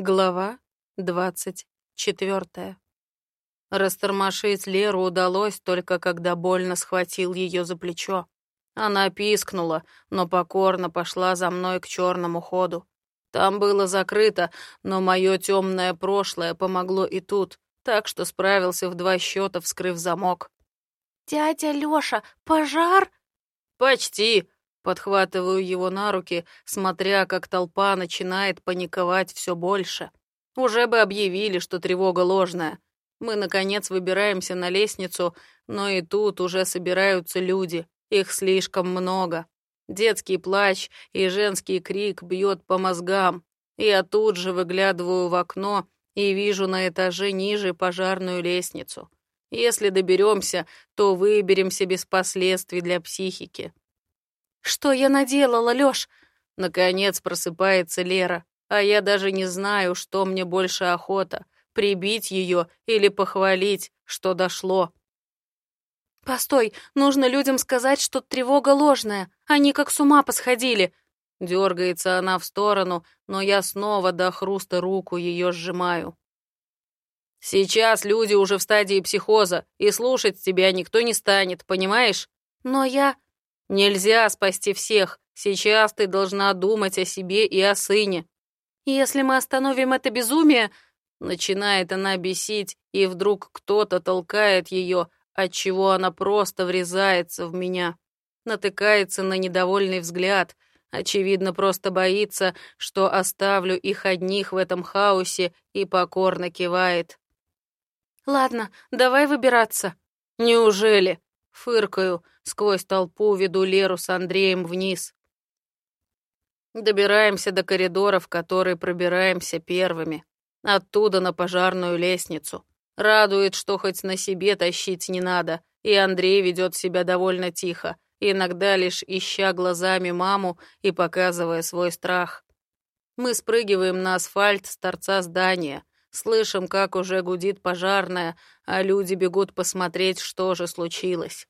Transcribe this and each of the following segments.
Глава двадцать четвертая. Растормошить Леру удалось только когда больно схватил ее за плечо. Она пискнула, но покорно пошла за мной к черному ходу. Там было закрыто, но мое темное прошлое помогло и тут, так что справился в два счета, вскрыв замок. «Дядя Лёша, пожар?» «Почти!» Подхватываю его на руки, смотря, как толпа начинает паниковать все больше. Уже бы объявили, что тревога ложная. Мы, наконец, выбираемся на лестницу, но и тут уже собираются люди. Их слишком много. Детский плач и женский крик бьет по мозгам. Я тут же выглядываю в окно и вижу на этаже ниже пожарную лестницу. Если доберемся, то выберемся без последствий для психики. «Что я наделала, Лёш?» Наконец просыпается Лера, а я даже не знаю, что мне больше охота — прибить ее или похвалить, что дошло. «Постой, нужно людям сказать, что тревога ложная. Они как с ума посходили». Дергается она в сторону, но я снова до хруста руку ее сжимаю. «Сейчас люди уже в стадии психоза, и слушать тебя никто не станет, понимаешь?» «Но я...» Нельзя спасти всех. Сейчас ты должна думать о себе и о сыне. Если мы остановим это безумие, начинает она бесить, и вдруг кто-то толкает ее, отчего она просто врезается в меня. Натыкается на недовольный взгляд, очевидно, просто боится, что оставлю их одних в этом хаосе и покорно кивает. Ладно, давай выбираться. Неужели? Фыркаю, сквозь толпу веду Леру с Андреем вниз. Добираемся до коридора, в который пробираемся первыми. Оттуда на пожарную лестницу. Радует, что хоть на себе тащить не надо, и Андрей ведет себя довольно тихо, иногда лишь ища глазами маму и показывая свой страх. Мы спрыгиваем на асфальт с торца здания, слышим, как уже гудит пожарная, а люди бегут посмотреть, что же случилось.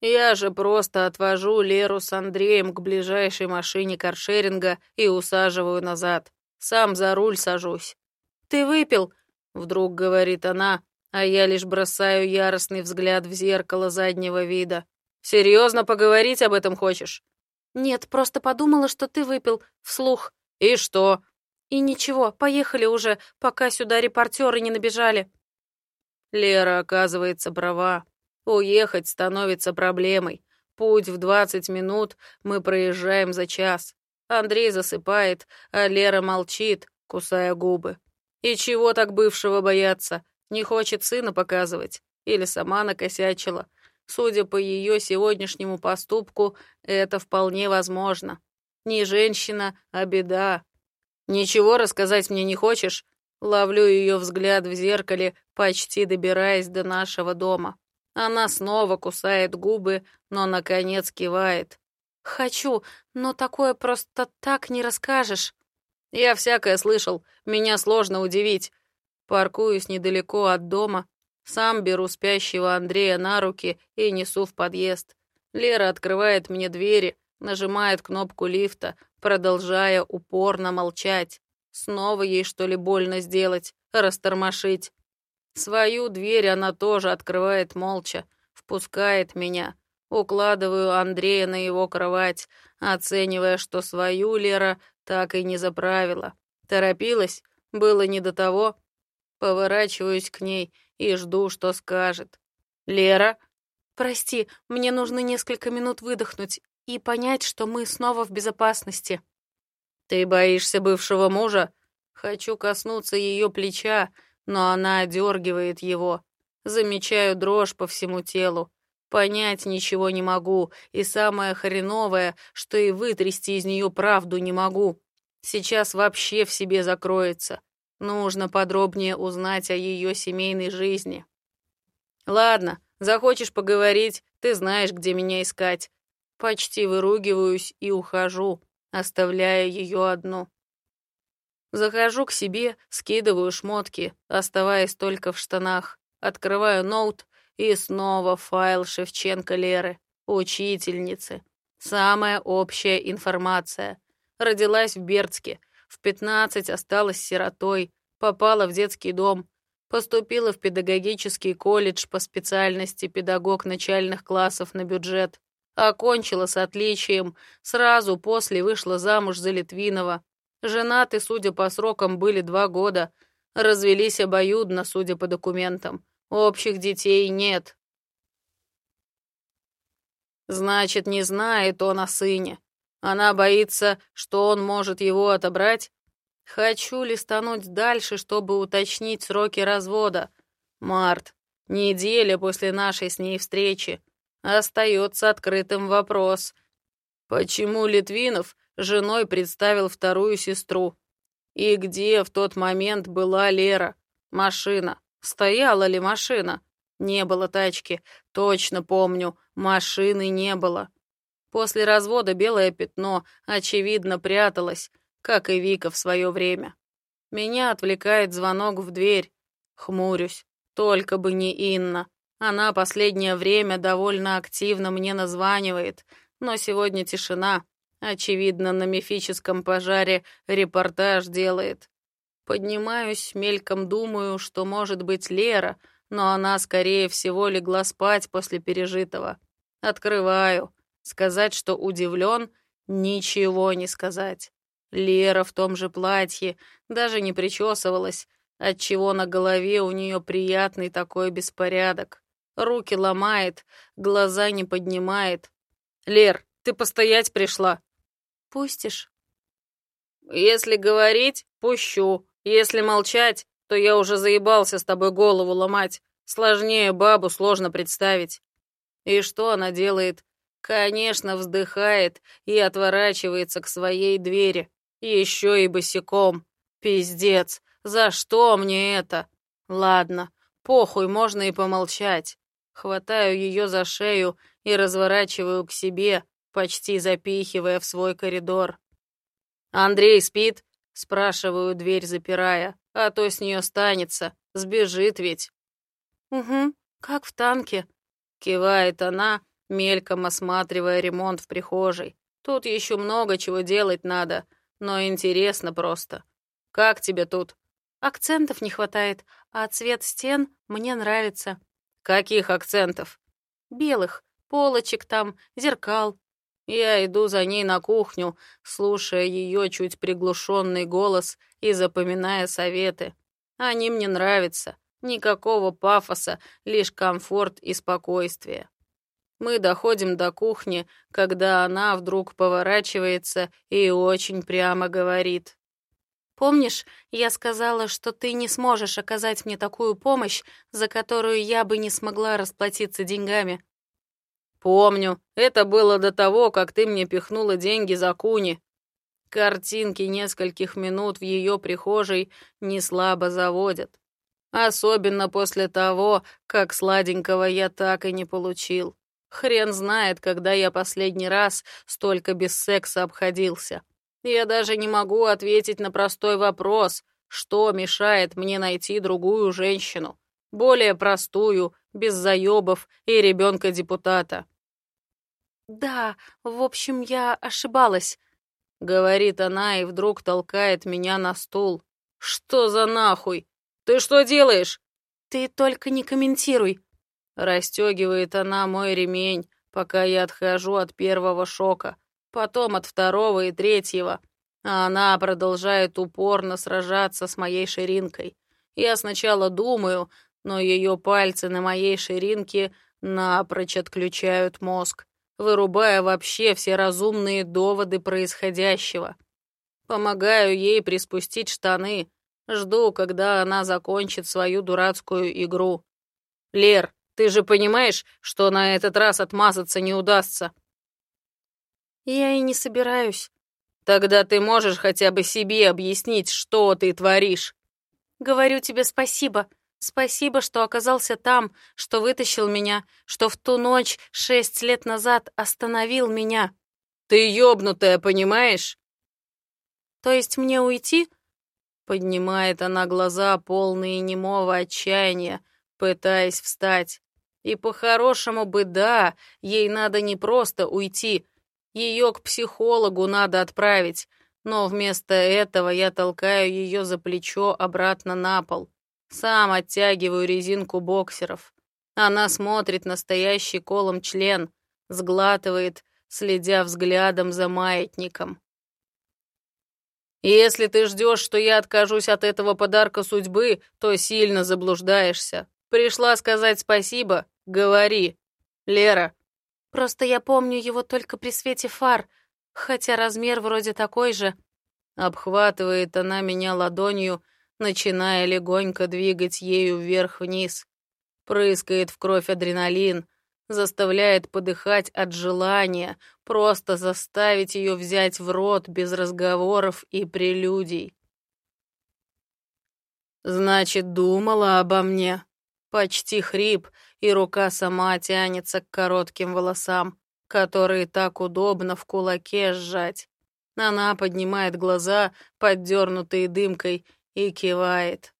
Я же просто отвожу Леру с Андреем к ближайшей машине каршеринга и усаживаю назад. Сам за руль сажусь. «Ты выпил?» — вдруг говорит она, а я лишь бросаю яростный взгляд в зеркало заднего вида. «Серьезно поговорить об этом хочешь?» «Нет, просто подумала, что ты выпил вслух». «И что?» «И ничего, поехали уже, пока сюда репортеры не набежали». Лера, оказывается, права. Уехать становится проблемой. Путь в 20 минут мы проезжаем за час. Андрей засыпает, а Лера молчит, кусая губы. И чего так бывшего бояться? Не хочет сына показывать? Или сама накосячила? Судя по ее сегодняшнему поступку, это вполне возможно. Не женщина, а беда. Ничего рассказать мне не хочешь? Ловлю ее взгляд в зеркале, почти добираясь до нашего дома. Она снова кусает губы, но, наконец, кивает. «Хочу, но такое просто так не расскажешь». «Я всякое слышал, меня сложно удивить. Паркуюсь недалеко от дома, сам беру спящего Андрея на руки и несу в подъезд. Лера открывает мне двери, нажимает кнопку лифта, продолжая упорно молчать. Снова ей что ли больно сделать, растормошить. Свою дверь она тоже открывает молча, впускает меня. Укладываю Андрея на его кровать, оценивая, что свою Лера так и не заправила. Торопилась, было не до того. Поворачиваюсь к ней и жду, что скажет. «Лера?» «Прости, мне нужно несколько минут выдохнуть и понять, что мы снова в безопасности». «Ты боишься бывшего мужа?» Хочу коснуться ее плеча, но она одергивает его. Замечаю дрожь по всему телу. Понять ничего не могу, и самое хреновое, что и вытрясти из нее правду не могу. Сейчас вообще в себе закроется. Нужно подробнее узнать о ее семейной жизни. Ладно, захочешь поговорить, ты знаешь, где меня искать. Почти выругиваюсь и ухожу, оставляя ее одну. Захожу к себе, скидываю шмотки, оставаясь только в штанах. Открываю ноут и снова файл Шевченко Леры, учительницы. Самая общая информация. Родилась в Бердске. В пятнадцать осталась сиротой, попала в детский дом, поступила в педагогический колледж по специальности педагог начальных классов на бюджет, окончила с отличием, сразу после вышла замуж за Литвинова. Женаты, судя по срокам, были два года, развелись обоюдно, судя по документам. Общих детей нет. Значит, не знает он о сыне. Она боится, что он может его отобрать. Хочу листануть дальше, чтобы уточнить сроки развода. Март. Неделя после нашей с ней встречи. Остается открытым вопрос. Почему Литвинов женой представил вторую сестру? И где в тот момент была Лера? Машина. Стояла ли машина? Не было тачки. Точно помню, машины не было. После развода белое пятно, очевидно, пряталось, как и Вика в свое время. Меня отвлекает звонок в дверь. Хмурюсь. Только бы не Инна. Она последнее время довольно активно мне названивает, но сегодня тишина. Очевидно, на мифическом пожаре репортаж делает. Поднимаюсь, мельком думаю, что может быть Лера, но она, скорее всего, легла спать после пережитого. Открываю. Сказать, что удивлен, ничего не сказать. Лера в том же платье, даже не причесывалась, отчего на голове у нее приятный такой беспорядок. Руки ломает, глаза не поднимает. «Лер, ты постоять пришла?» «Пустишь?» «Если говорить, пущу. Если молчать, то я уже заебался с тобой голову ломать. Сложнее бабу сложно представить. И что она делает? Конечно, вздыхает и отворачивается к своей двери. Еще и босиком. Пиздец, за что мне это? Ладно, похуй, можно и помолчать. Хватаю ее за шею и разворачиваю к себе, почти запихивая в свой коридор. «Андрей спит?» — спрашиваю, дверь запирая а то с нее станется, сбежит ведь. Угу, как в танке. Кивает она, мельком осматривая ремонт в прихожей. Тут еще много чего делать надо, но интересно просто. Как тебе тут? Акцентов не хватает, а цвет стен мне нравится. Каких акцентов? Белых, полочек там, зеркал. Я иду за ней на кухню, слушая ее чуть приглушенный голос и запоминая советы. Они мне нравятся. Никакого пафоса, лишь комфорт и спокойствие. Мы доходим до кухни, когда она вдруг поворачивается и очень прямо говорит. «Помнишь, я сказала, что ты не сможешь оказать мне такую помощь, за которую я бы не смогла расплатиться деньгами?» «Помню. Это было до того, как ты мне пихнула деньги за куни». Картинки нескольких минут в ее прихожей не слабо заводят. Особенно после того, как сладенького я так и не получил. Хрен знает, когда я последний раз столько без секса обходился. Я даже не могу ответить на простой вопрос, что мешает мне найти другую женщину более простую, без заебов и ребенка-депутата. «Да, в общем, я ошибалась», — говорит она и вдруг толкает меня на стул. «Что за нахуй? Ты что делаешь?» «Ты только не комментируй». Растегивает она мой ремень, пока я отхожу от первого шока, потом от второго и третьего, а она продолжает упорно сражаться с моей ширинкой. Я сначала думаю, но ее пальцы на моей ширинке напрочь отключают мозг, вырубая вообще все разумные доводы происходящего. Помогаю ей приспустить штаны, жду, когда она закончит свою дурацкую игру. «Лер, ты же понимаешь, что на этот раз отмазаться не удастся?» «Я и не собираюсь». «Тогда ты можешь хотя бы себе объяснить, что ты творишь?» «Говорю тебе спасибо. Спасибо, что оказался там, что вытащил меня, что в ту ночь шесть лет назад остановил меня. Ты ёбнутая, понимаешь? То есть мне уйти? Поднимает она глаза, полные немого отчаяния, пытаясь встать. И по-хорошему бы да, ей надо не просто уйти, ее к психологу надо отправить, но вместо этого я толкаю ее за плечо обратно на пол. Сам оттягиваю резинку боксеров. Она смотрит настоящий колом член, сглатывает, следя взглядом за маятником. «Если ты ждешь, что я откажусь от этого подарка судьбы, то сильно заблуждаешься. Пришла сказать спасибо? Говори. Лера». «Просто я помню его только при свете фар, хотя размер вроде такой же». Обхватывает она меня ладонью, начиная легонько двигать ею вверх-вниз. Прыскает в кровь адреналин, заставляет подыхать от желания, просто заставить ее взять в рот без разговоров и прелюдий. «Значит, думала обо мне?» Почти хрип, и рука сама тянется к коротким волосам, которые так удобно в кулаке сжать. Она поднимает глаза, поддернутые дымкой, и кивает.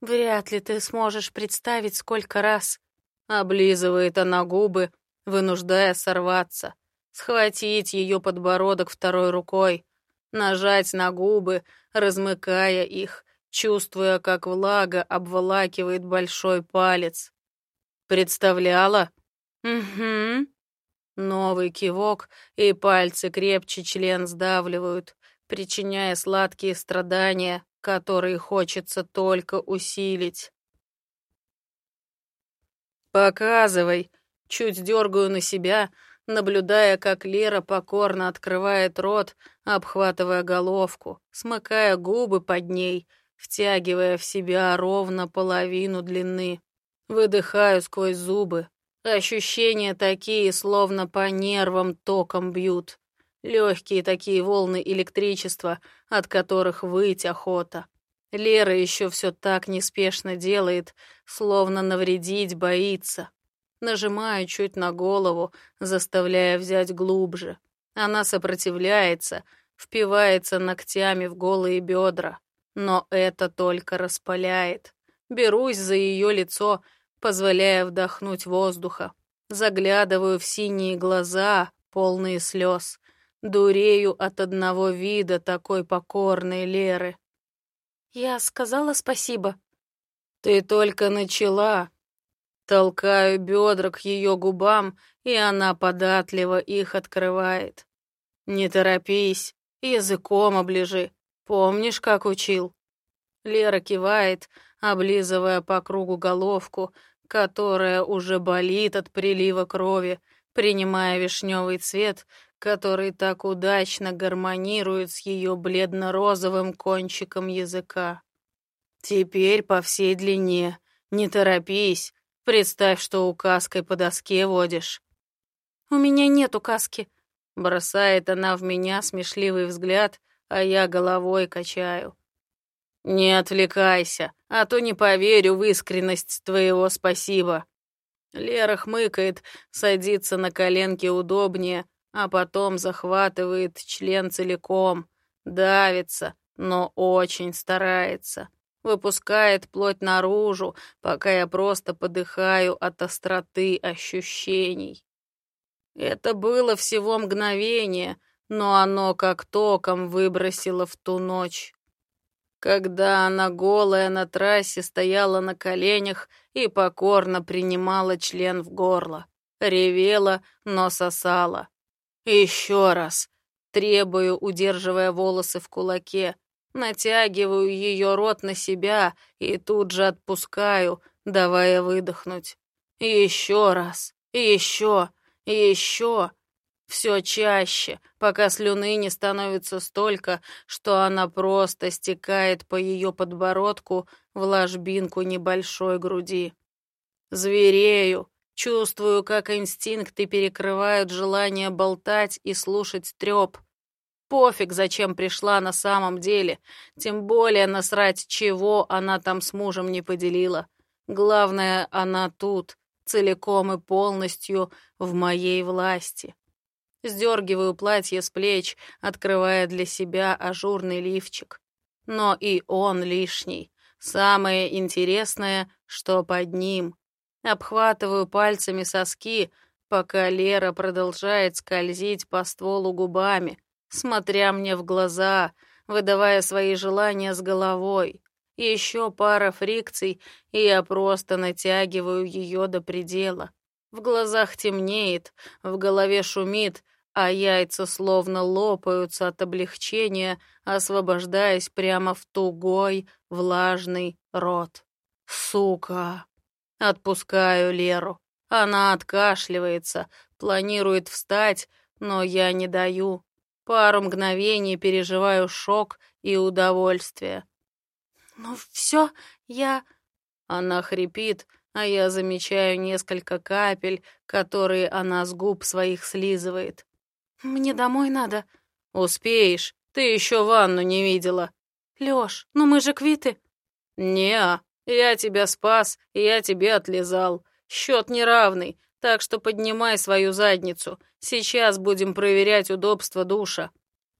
«Вряд ли ты сможешь представить, сколько раз...» Облизывает она губы, вынуждая сорваться. Схватить ее подбородок второй рукой, нажать на губы, размыкая их, чувствуя, как влага обволакивает большой палец. Представляла? Угу. Новый кивок, и пальцы крепче член сдавливают, причиняя сладкие страдания, которые хочется только усилить. «Показывай!» Чуть дергаю на себя, наблюдая, как Лера покорно открывает рот, обхватывая головку, смыкая губы под ней, втягивая в себя ровно половину длины. Выдыхаю сквозь зубы. Ощущения такие, словно по нервам током бьют. Легкие такие волны электричества, от которых выть охота. Лера еще все так неспешно делает, словно навредить боится. Нажимаю чуть на голову, заставляя взять глубже. Она сопротивляется, впивается ногтями в голые бедра. Но это только распаляет. Берусь за ее лицо, позволяя вдохнуть воздуха. Заглядываю в синие глаза, полные слез. Дурею от одного вида такой покорной Леры. Я сказала спасибо. Ты только начала. Толкаю бедра к ее губам, и она податливо их открывает. Не торопись, языком оближи. Помнишь, как учил? Лера кивает, облизывая по кругу головку, которая уже болит от прилива крови, принимая вишневый цвет, который так удачно гармонирует с ее бледно-розовым кончиком языка. Теперь по всей длине. Не торопись. Представь, что указкой по доске водишь. У меня нет указки. Бросает она в меня смешливый взгляд, а я головой качаю. Не отвлекайся, а то не поверю в искренность твоего спасибо. Лера хмыкает, садится на коленки удобнее, а потом захватывает член целиком, давится, но очень старается. Выпускает плоть наружу, пока я просто подыхаю от остроты ощущений. Это было всего мгновение, но оно как током выбросило в ту ночь. Когда она голая на трассе стояла на коленях и покорно принимала член в горло. Ревела, но сосала. Еще раз. Требую, удерживая волосы в кулаке. Натягиваю ее рот на себя и тут же отпускаю, давая выдохнуть. Еще раз. Еще. Еще. Все чаще, пока слюны не становится столько, что она просто стекает по ее подбородку в ложбинку небольшой груди. Зверею, Чувствую, как инстинкты перекрывают желание болтать и слушать трёп. Пофиг, зачем пришла на самом деле, тем более насрать, чего она там с мужем не поделила. Главное, она тут, целиком и полностью в моей власти. Сдергиваю платье с плеч, открывая для себя ажурный лифчик. Но и он лишний. Самое интересное, что под ним. Обхватываю пальцами соски, пока Лера продолжает скользить по стволу губами, смотря мне в глаза, выдавая свои желания с головой. Еще пара фрикций, и я просто натягиваю ее до предела. В глазах темнеет, в голове шумит, а яйца словно лопаются от облегчения, освобождаясь прямо в тугой, влажный рот. Сука! Отпускаю Леру. Она откашливается, планирует встать, но я не даю. Пару мгновений переживаю шок и удовольствие. «Ну все, я...» Она хрипит, а я замечаю несколько капель, которые она с губ своих слизывает. «Мне домой надо». «Успеешь, ты еще ванну не видела». «Лёш, ну мы же квиты». «Не, я тебя спас, и я тебе отлезал. Счет неравный, так что поднимай свою задницу. Сейчас будем проверять удобство душа».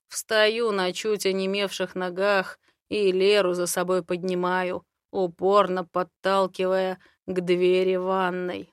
Встаю на чуть онемевших ногах и Леру за собой поднимаю, упорно подталкивая к двери ванной.